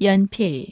연필.